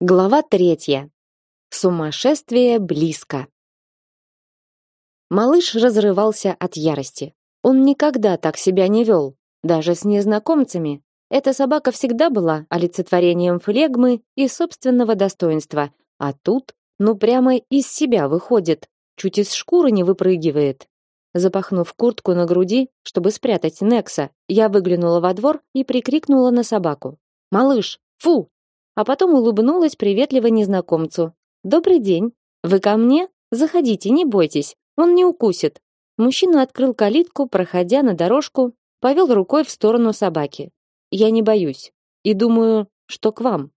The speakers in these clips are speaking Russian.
Глава третья. Сумасшествие близко. Малыш разрывался от ярости. Он никогда так себя не вел, даже с незнакомцами. Эта собака всегда была олицетворением флегмы и собственного достоинства, а тут, ну прямо из себя выходит, чуть из шкуры не выпрыгивает. Запахнув куртку на груди, чтобы спрятать Некса, я выглянула во двор и прикрикнула на собаку: "Малыш, фу, а потом улыбнулась приветливо незнакомцу. Добрый день. Вы ко мне? Заходите, не бойтесь. Он не укусит. Мужчина открыл калитку, проходя на дорожку, повел рукой в сторону собаки. Я не боюсь и думаю, что к вам.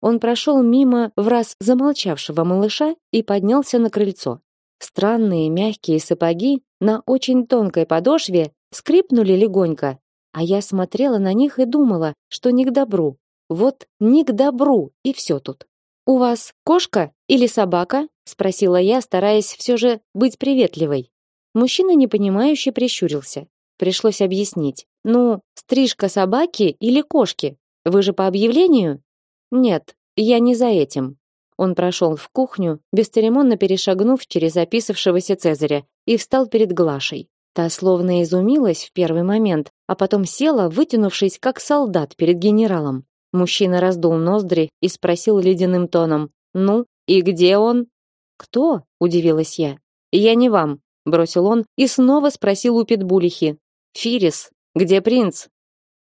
Он прошел мимо в раз замолчавшего малыша и поднялся на крыльцо. Странные мягкие сапоги на очень тонкой подошве скрипнули легонько, а я смотрела на них и думала, что не к добру. Вот не к добру, и все тут. У вас кошка или собака? спросила я, стараясь все же быть приветливой. Мужчина непонимающе прищурился. Пришлось объяснить. Ну, стрижка собаки или кошки? Вы же по объявлению? Нет, я не за этим. Он прошел в кухню, бесцеремонно перешагнув через описавшегося Цезаря, и встал перед Глашей. Та словно изумилась в первый момент, а потом села, вытянувшись как солдат перед генералом. Мужчина раздул ноздри и спросил ледяным тоном: "Ну, и где он?" "Кто?" удивилась я. "Я не вам", бросил он и снова спросил у Питбулихи: "Фирис, где принц?"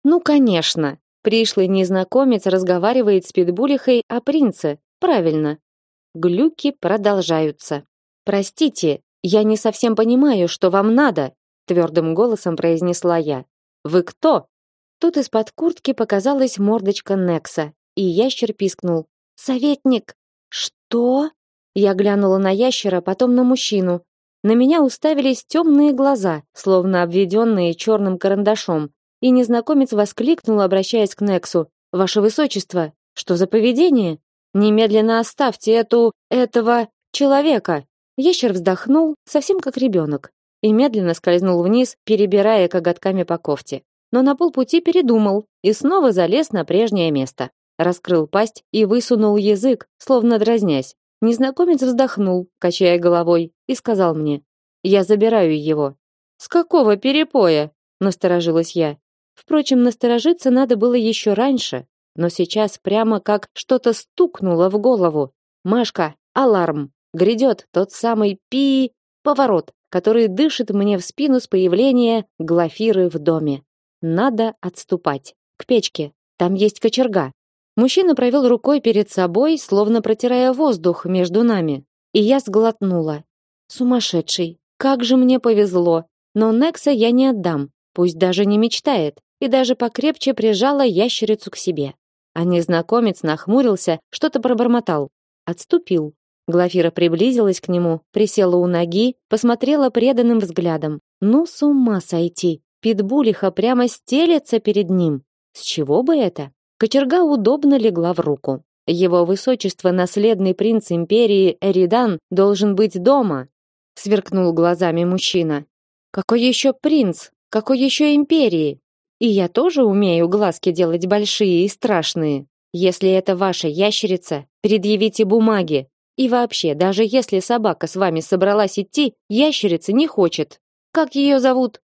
"Ну, конечно. Пришлый незнакомец разговаривает с Питбулихой о принце. Правильно. Глюки продолжаются. Простите, я не совсем понимаю, что вам надо, твердым голосом произнесла я. Вы кто? Тут из-под куртки показалась мордочка Некса, и ящер пискнул: "Советник!" "Что?" Я глянула на ящера, потом на мужчину. На меня уставились темные глаза, словно обведенные черным карандашом, и незнакомец воскликнул, обращаясь к Нексу: "Ваше высочество, что за поведение? Немедленно оставьте эту этого человека!" Ящер вздохнул, совсем как ребенок, и медленно скользнул вниз, перебирая коготками по кофте но на полпути передумал и снова залез на прежнее место. Раскрыл пасть и высунул язык, словно дразнясь. Незнакомец вздохнул, качая головой, и сказал мне: "Я забираю его". С какого перепоя? насторожилась я. Впрочем, насторожиться надо было еще раньше, но сейчас прямо как что-то стукнуло в голову. Машка, аларм! Грядет тот самый пи поворот, который дышит мне в спину с появления Глафиры в доме. Надо отступать. К печке. Там есть кочерга. Мужчина провел рукой перед собой, словно протирая воздух между нами. И я сглотнула. Сумасшедший. Как же мне повезло. Но Некса я не отдам. Пусть даже не мечтает. И даже покрепче прижала ящерицу к себе. А незнакомец нахмурился, что-то пробормотал. Отступил. Глафира приблизилась к нему, присела у ноги, посмотрела преданным взглядом. Ну, с ума сойти. Питбулиха прямо стелется перед ним. С чего бы это? Кочерга удобно легла в руку. Его высочество, наследный принц империи Эридан, должен быть дома, сверкнул глазами мужчина. Какой еще принц? Какой еще империи? И я тоже умею глазки делать большие и страшные. Если это ваша ящерица, предъявите бумаги. И вообще, даже если собака с вами собралась идти, ящерица не хочет. Как ее зовут?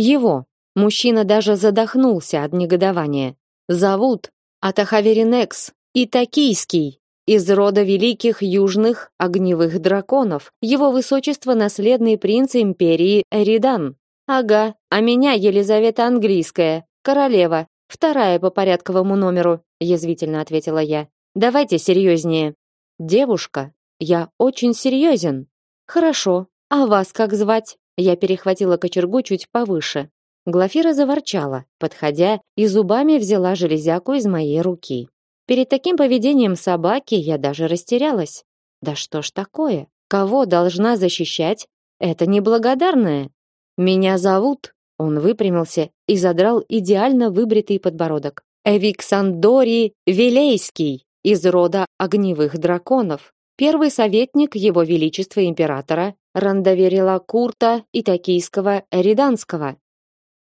Его. Мужчина даже задохнулся от негодования. Зовут Атахаверинекс и Токийский из рода великих южных огневых драконов. Его высочество наследный принц империи Эридан. Ага, а меня Елизавета Английская, королева, вторая по порядковому номеру, язвительно ответила я. Давайте серьезнее. Девушка, я очень серьезен. Хорошо. А вас как звать? Я перехватила кочергу чуть повыше. Глафира заворчала, подходя, и зубами взяла железяку из моей руки. Перед таким поведением собаки я даже растерялась. Да что ж такое? Кого должна защищать? Это неблагодарная. Меня зовут. Он выпрямился и задрал идеально выбритый подбородок. Эвиксандори Велейский из рода огневых драконов. Первый советник его величества императора Рандоверила Курта и Токийского Эриданского.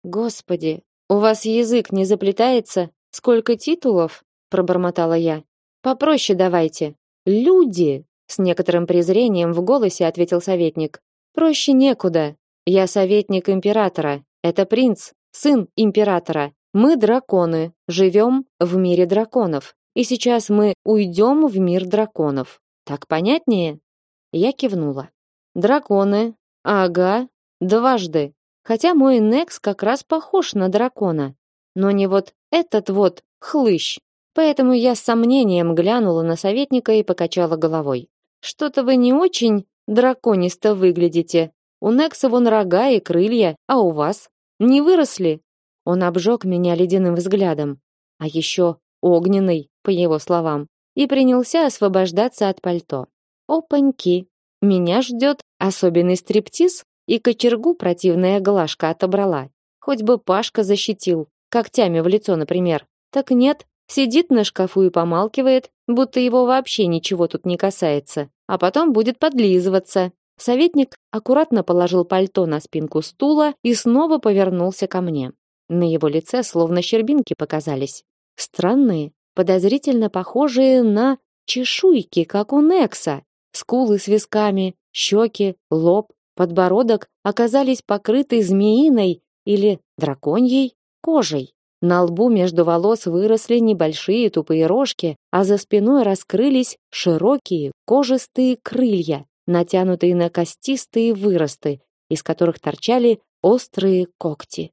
Господи, у вас язык не заплетается? Сколько титулов? пробормотала я. Попроще давайте. Люди, с некоторым презрением в голосе ответил советник. Проще некуда. Я советник императора. Это принц, сын императора. Мы драконы, живем в мире драконов. И сейчас мы уйдем в мир драконов. Так понятнее? Я кивнула. Драконы. Ага, дважды. Хотя мой Некс как раз похож на дракона, но не вот этот вот хлыщ. Поэтому я с сомнением глянула на советника и покачала головой. Что-то вы не очень драконисто выглядите. У Некса вон рога и крылья, а у вас не выросли. Он обжег меня ледяным взглядом, а еще огненный, по его словам, и принялся освобождаться от пальто. Опаньки, меня ждет особенный стриптиз, и кочергу противная глажка отобрала. Хоть бы Пашка защитил, когтями в лицо, например. Так нет, сидит на шкафу и помалкивает, будто его вообще ничего тут не касается, а потом будет подлизываться. Советник аккуратно положил пальто на спинку стула и снова повернулся ко мне. На его лице словно щербинки показались. Странные, подозрительно похожие на чешуйки, как у Некса скулы с висками, щеки, лоб, подбородок оказались покрыты змеиной или драконьей кожей. На лбу между волос выросли небольшие тупые рожки, а за спиной раскрылись широкие кожистые крылья, натянутые на костистые выросты, из которых торчали острые когти.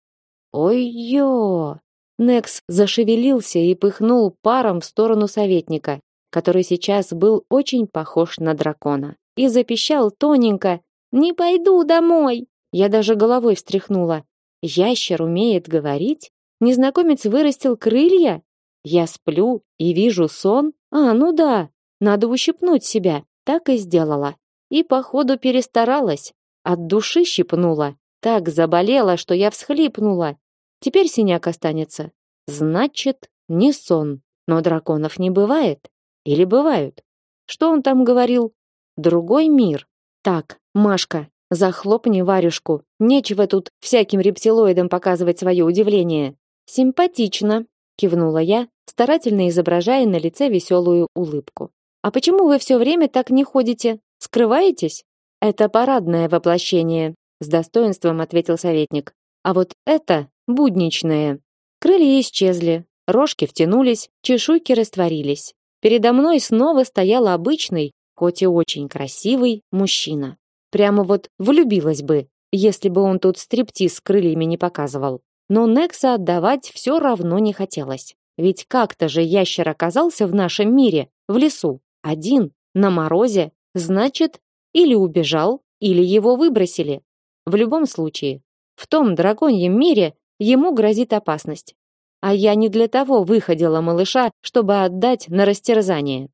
Ой-ё! Некс зашевелился и пыхнул паром в сторону советника который сейчас был очень похож на дракона, и запищал тоненько: "Не пойду домой". Я даже головой встряхнула. Ящер умеет говорить? Незнакомец вырастил крылья? Я сплю и вижу сон? А, ну да. Надо ущипнуть себя. Так и сделала. И походу перестаралась. От души щипнула. Так заболела, что я всхлипнула. Теперь синяк останется. Значит, не сон. Но драконов не бывает. Или бывают? Что он там говорил? Другой мир. Так, Машка, захлопни варежку. Нечего тут всяким рептилоидам показывать свое удивление. Симпатично, кивнула я, старательно изображая на лице веселую улыбку. А почему вы все время так не ходите? Скрываетесь? Это парадное воплощение, с достоинством ответил советник. А вот это будничное. Крылья исчезли, рожки втянулись, чешуйки растворились. Передо мной снова стоял обычный, хоть и очень красивый мужчина. Прямо вот влюбилась бы, если бы он тут стриптиз с крыльями не показывал. Но Некса отдавать все равно не хотелось. Ведь как-то же ящер оказался в нашем мире, в лесу, один, на морозе, значит, или убежал, или его выбросили. В любом случае, в том драконьем мире ему грозит опасность. А я не для того выходила малыша, чтобы отдать на растерзание.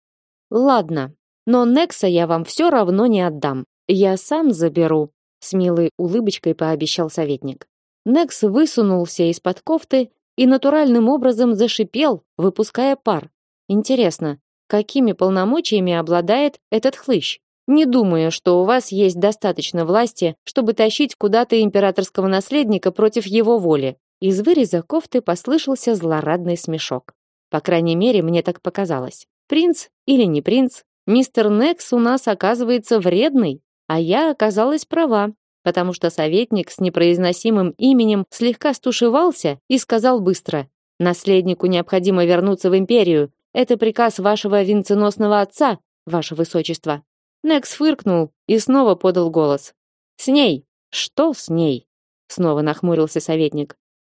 Ладно, но Некса я вам все равно не отдам. Я сам заберу, с милой улыбочкой пообещал советник. Некс высунулся из-под кофты и натуральным образом зашипел, выпуская пар. Интересно, какими полномочиями обладает этот хлыщ? Не думаю, что у вас есть достаточно власти, чтобы тащить куда-то императорского наследника против его воли. Из выреза кофты послышался злорадный смешок. По крайней мере, мне так показалось. Принц или не принц, мистер Некс у нас оказывается вредный, а я оказалась права, потому что советник с непроизносимым именем слегка стушевался и сказал быстро: "Наследнику необходимо вернуться в империю. Это приказ вашего венценосного отца, ваше высочество". Некс фыркнул и снова подал голос. "С ней. Что с ней?" Снова нахмурился советник.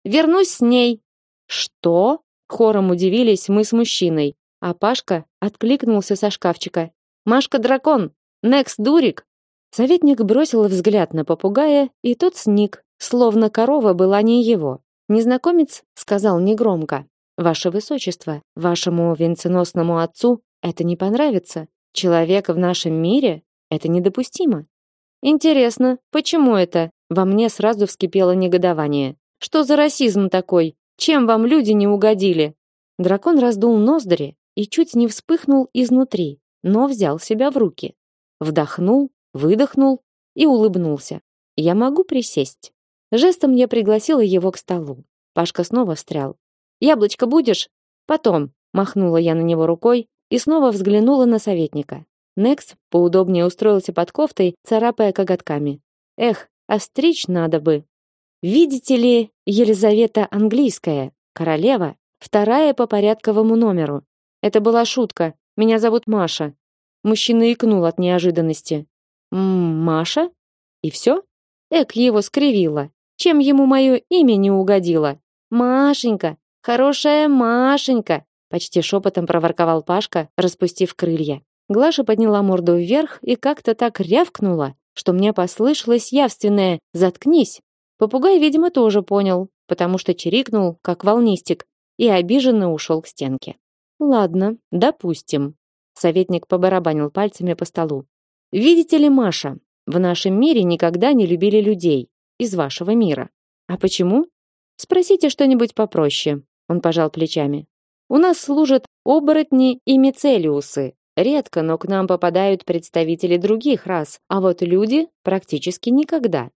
Вернусь с ней. Что? Хором удивились мы с мужчиной, а Пашка откликнулся со шкафчика. Машка дракон, Некс дурик. Советник бросил взгляд на попугая, и тот сник, словно корова была не его. Незнакомец сказал негромко: "Ваше высочество, вашему венценосному отцу это не понравится. Человек в нашем мире это недопустимо". Интересно, почему это? Во мне сразу вскипело негодование. Что за расизм такой? Чем вам люди не угодили? Дракон раздул ноздри и чуть не вспыхнул изнутри, но взял себя в руки. Вдохнул, выдохнул и улыбнулся. Я могу присесть. Жестом я пригласила его к столу. Пашка снова встрял. Яблочко будешь? Потом, махнула я на него рукой, и снова взглянула на советника. Некс поудобнее устроился под кофтой, царапая коготками. Эх, остричь надо бы. Видите ли, Елизавета английская, королева, вторая по порядковому номеру. Это была шутка. Меня зовут Маша. Мужчина икнул от неожиданности. «М, Маша? И все? Эк его скривило. Чем ему мое имя не угодило? Машенька, хорошая Машенька, почти шепотом проворковал Пашка, распустив крылья. Глаша подняла морду вверх и как-то так рявкнула, что мне послышалось явственное «заткнись». Попугай, видимо, тоже понял, потому что чирикнул, как волнистик, и обиженно ушел к стенке. Ладно, допустим. Советник побарабанил пальцами по столу. Видите ли, Маша, в нашем мире никогда не любили людей из вашего мира. А почему? Спросите что-нибудь попроще. Он пожал плечами. У нас служат оборотни и мицелиусы, Редко, но к нам попадают представители других рас, а вот люди практически никогда.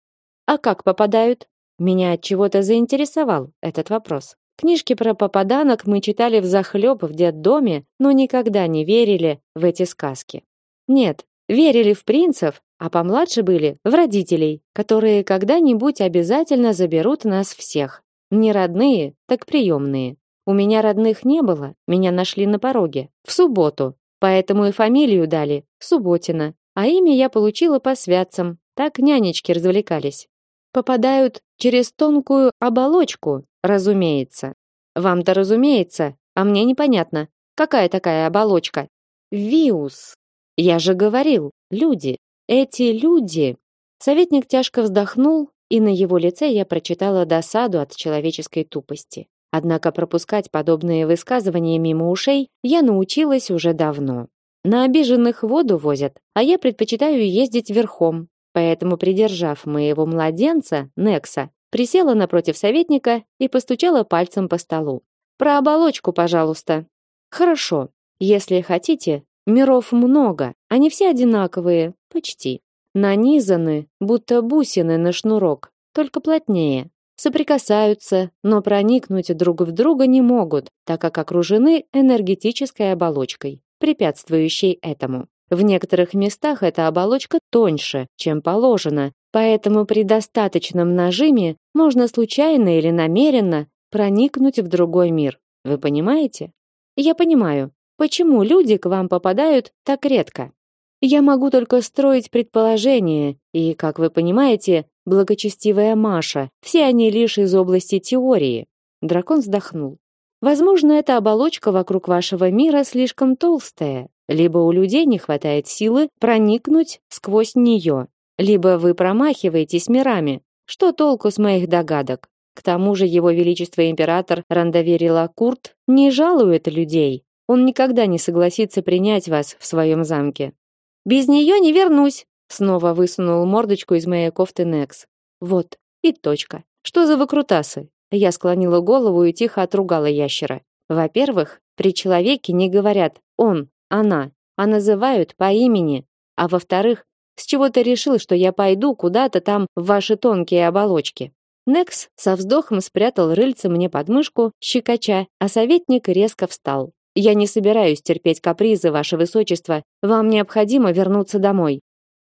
А как попадают? Меня от чего-то заинтересовал этот вопрос. Книжки про попаданок мы читали в захлеб в детдоме, но никогда не верили в эти сказки. Нет, верили в принцев, а помладше были в родителей, которые когда-нибудь обязательно заберут нас всех. Не родные, так приемные. У меня родных не было, меня нашли на пороге. В субботу, Поэтому и фамилию дали Субботина, а имя я получила по святцам. Так нянечки развлекались. Попадают через тонкую оболочку, разумеется. Вам-то разумеется, а мне непонятно. Какая такая оболочка? Виус. Я же говорил, люди. Эти люди. Советник тяжко вздохнул, и на его лице я прочитала досаду от человеческой тупости. Однако пропускать подобные высказывания мимо ушей я научилась уже давно. На обиженных воду возят, а я предпочитаю ездить верхом. Поэтому, придержав моего младенца, Некса, присела напротив советника и постучала пальцем по столу. Про оболочку, пожалуйста. Хорошо. Если хотите, миров много, они все одинаковые, почти. Нанизаны, будто бусины на шнурок, только плотнее соприкасаются, но проникнуть друг в друга не могут, так как окружены энергетической оболочкой, препятствующей этому. В некоторых местах эта оболочка тоньше, чем положено, поэтому при достаточном нажиме можно случайно или намеренно проникнуть в другой мир. Вы понимаете? Я понимаю, почему люди к вам попадают так редко. Я могу только строить предположения, и, как вы понимаете, благочестивая Маша, все они лишь из области теории. Дракон вздохнул. Возможно, эта оболочка вокруг вашего мира слишком толстая, либо у людей не хватает силы проникнуть сквозь нее, либо вы промахиваетесь мирами. Что толку с моих догадок? К тому же его величество император Рандоверила Курт не жалует людей. Он никогда не согласится принять вас в своем замке. Без нее не вернусь, снова высунул мордочку из моей кофты Некс. Вот, и точка. Что за выкрутасы? Я склонила голову и тихо отругала ящера. Во-первых, при человеке не говорят он, она, а называют по имени. А во-вторых, с чего ты решил, что я пойду куда-то там в ваши тонкие оболочки? Некс со вздохом спрятал рыльце мне под мышку, щекоча, а советник резко встал. Я не собираюсь терпеть капризы, ваше высочество. Вам необходимо вернуться домой.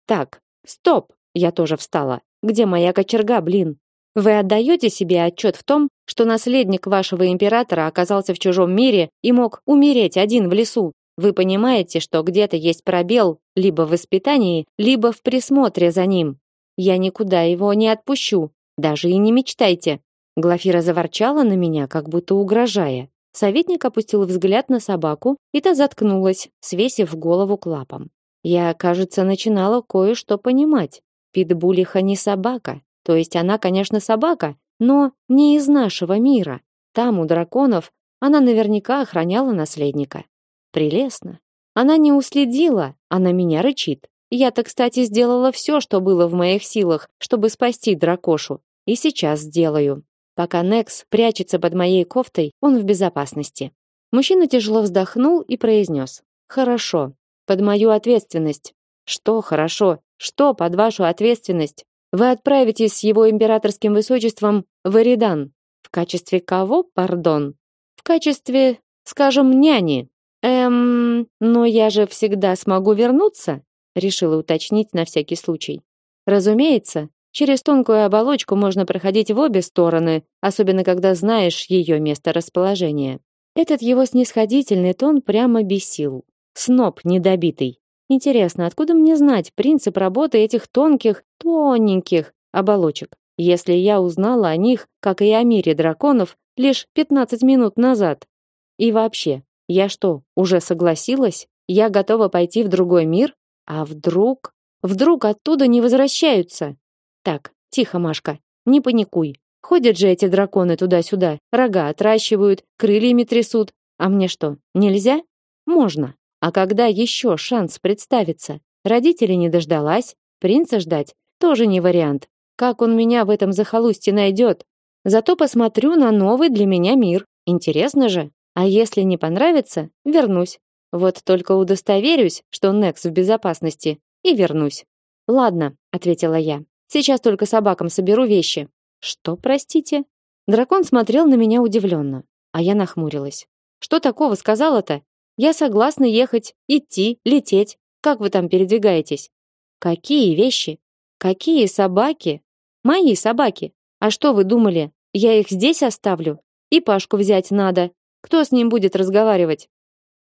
Так, стоп. Я тоже встала. Где моя кочерга, блин? Вы отдаете себе отчет в том, что наследник вашего императора оказался в чужом мире и мог умереть один в лесу? Вы понимаете, что где-то есть пробел либо в воспитании, либо в присмотре за ним. Я никуда его не отпущу, даже и не мечтайте. Глафира заворчала на меня, как будто угрожая. Советник опустил взгляд на собаку, и та заткнулась, свесив голову к лапам. Я, кажется, начинала кое-что понимать. Питбулиха не собака. То есть она, конечно, собака, но не из нашего мира. Там, у драконов, она наверняка охраняла наследника. Прелестно. Она не уследила, а на меня рычит. Я-то, кстати, сделала все, что было в моих силах, чтобы спасти дракошу. И сейчас сделаю. Пока Некс прячется под моей кофтой, он в безопасности. Мужчина тяжело вздохнул и произнес. «Хорошо. Под мою ответственность». «Что хорошо? Что под вашу ответственность? Вы отправитесь с его императорским высочеством в Эридан. В качестве кого, пардон? В качестве, скажем, няни. Эм, но я же всегда смогу вернуться, решила уточнить на всякий случай. Разумеется, через тонкую оболочку можно проходить в обе стороны, особенно когда знаешь ее место расположения. Этот его снисходительный тон прямо бесил. Сноб недобитый. Интересно, откуда мне знать принцип работы этих тонких, тоненьких оболочек, если я узнала о них, как и о мире драконов, лишь 15 минут назад? И вообще, я что, уже согласилась? Я готова пойти в другой мир? А вдруг... Вдруг оттуда не возвращаются? Так, тихо, Машка, не паникуй. Ходят же эти драконы туда-сюда, рога отращивают, крыльями трясут. А мне что, нельзя? Можно. А когда еще шанс представится? Родители не дождалась, принца ждать тоже не вариант. Как он меня в этом захолустье найдет? Зато посмотрю на новый для меня мир. Интересно же. А если не понравится, вернусь. Вот только удостоверюсь, что Некс в безопасности, и вернусь. Ладно, ответила я. Сейчас только собакам соберу вещи. Что, простите? Дракон смотрел на меня удивленно, а я нахмурилась. Что такого сказала-то? Я согласна ехать, идти, лететь. Как вы там передвигаетесь? Какие вещи? Какие собаки? Мои собаки. А что вы думали? Я их здесь оставлю? И Пашку взять надо. Кто с ним будет разговаривать?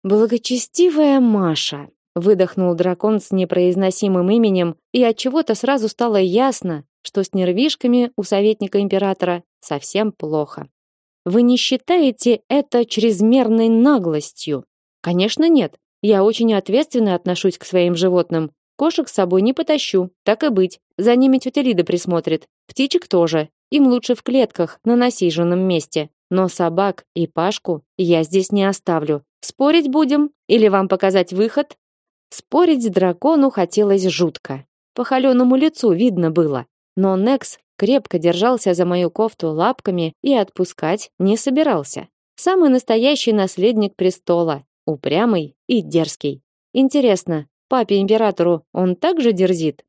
Благочестивая Маша, выдохнул дракон с непроизносимым именем, и от чего-то сразу стало ясно, что с нервишками у советника императора совсем плохо. Вы не считаете это чрезмерной наглостью? Конечно, нет. Я очень ответственно отношусь к своим животным. Кошек с собой не потащу, так и быть. За ними тетя Лида присмотрит. Птичек тоже. Им лучше в клетках, на насиженном месте. Но собак и Пашку я здесь не оставлю. Спорить будем или вам показать выход? Спорить дракону хотелось жутко. По холеному лицу видно было. Но Некс крепко держался за мою кофту лапками и отпускать не собирался. Самый настоящий наследник престола, упрямый и дерзкий. Интересно, папе императору он также дерзит?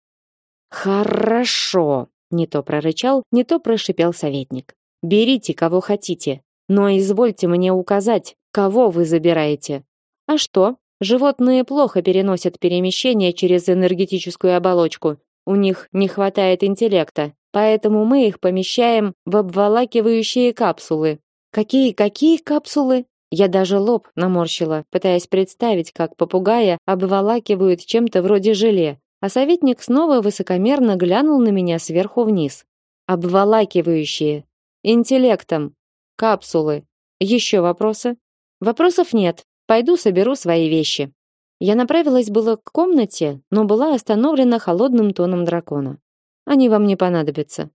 Хорошо, не то прорычал, не то прошипел советник. Берите кого хотите, но извольте мне указать, кого вы забираете. А что? Животные плохо переносят перемещение через энергетическую оболочку. У них не хватает интеллекта, поэтому мы их помещаем в обволакивающие капсулы. Какие какие капсулы? Я даже лоб наморщила, пытаясь представить, как попугая обволакивают чем-то вроде желе, а советник снова высокомерно глянул на меня сверху вниз. Обволакивающие, Интеллектом. Капсулы. Еще вопросы? Вопросов нет. Пойду соберу свои вещи. Я направилась было к комнате, но была остановлена холодным тоном дракона. Они вам не понадобятся.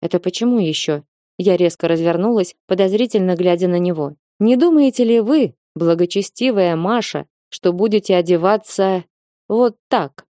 Это почему еще? Я резко развернулась, подозрительно глядя на него. Не думаете ли вы, благочестивая Маша, что будете одеваться вот так?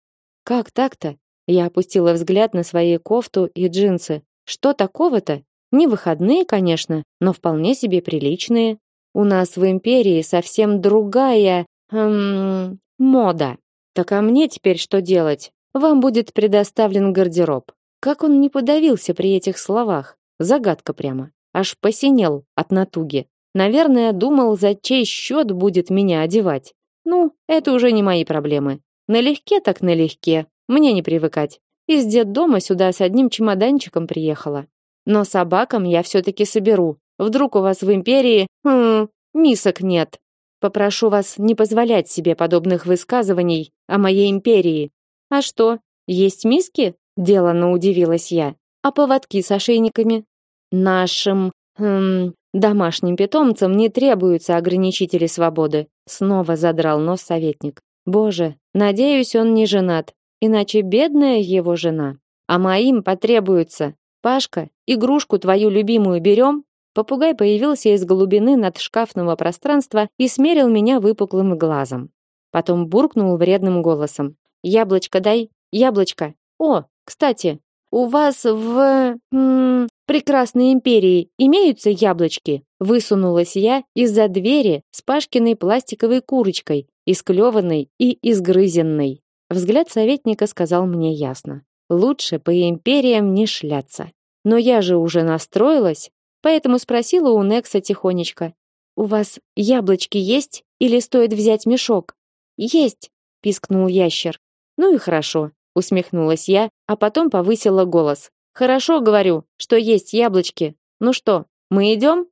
Как так-то? Я опустила взгляд на свои кофту и джинсы. Что такого-то? Не выходные, конечно, но вполне себе приличные. У нас в империи совсем другая эм, мода. Так а мне теперь что делать? Вам будет предоставлен гардероб. Как он не подавился при этих словах? Загадка прямо. Аж посинел от натуги. Наверное, думал, за чей счет будет меня одевать. Ну, это уже не мои проблемы. Налегке так налегке. Мне не привыкать. Из детдома сюда с одним чемоданчиком приехала. Но собакам я все-таки соберу. Вдруг у вас в империи, хм, мисок нет. Попрошу вас не позволять себе подобных высказываний о моей империи. А что, есть миски? Делано удивилась я. А поводки с ошейниками? Нашим, хм, домашним питомцам не требуются ограничители свободы. Снова задрал нос советник. Боже, надеюсь, он не женат, иначе бедная его жена. А моим потребуется. Пашка, игрушку твою любимую берем?» Попугай появился из глубины надшкафного пространства и смерил меня выпуклым глазом. Потом буркнул вредным голосом. «Яблочко дай, яблочко. О, кстати, у вас в... -м, прекрасной империи имеются яблочки?» Высунулась я из-за двери с Пашкиной пластиковой курочкой, исклеванной и изгрызенной. Взгляд советника сказал мне ясно. Лучше по империям не шляться. Но я же уже настроилась, поэтому спросила у Некса тихонечко: У вас яблочки есть или стоит взять мешок? Есть, пискнул ящер. Ну и хорошо, усмехнулась я, а потом повысила голос. Хорошо, говорю, что есть яблочки. Ну что, мы идем?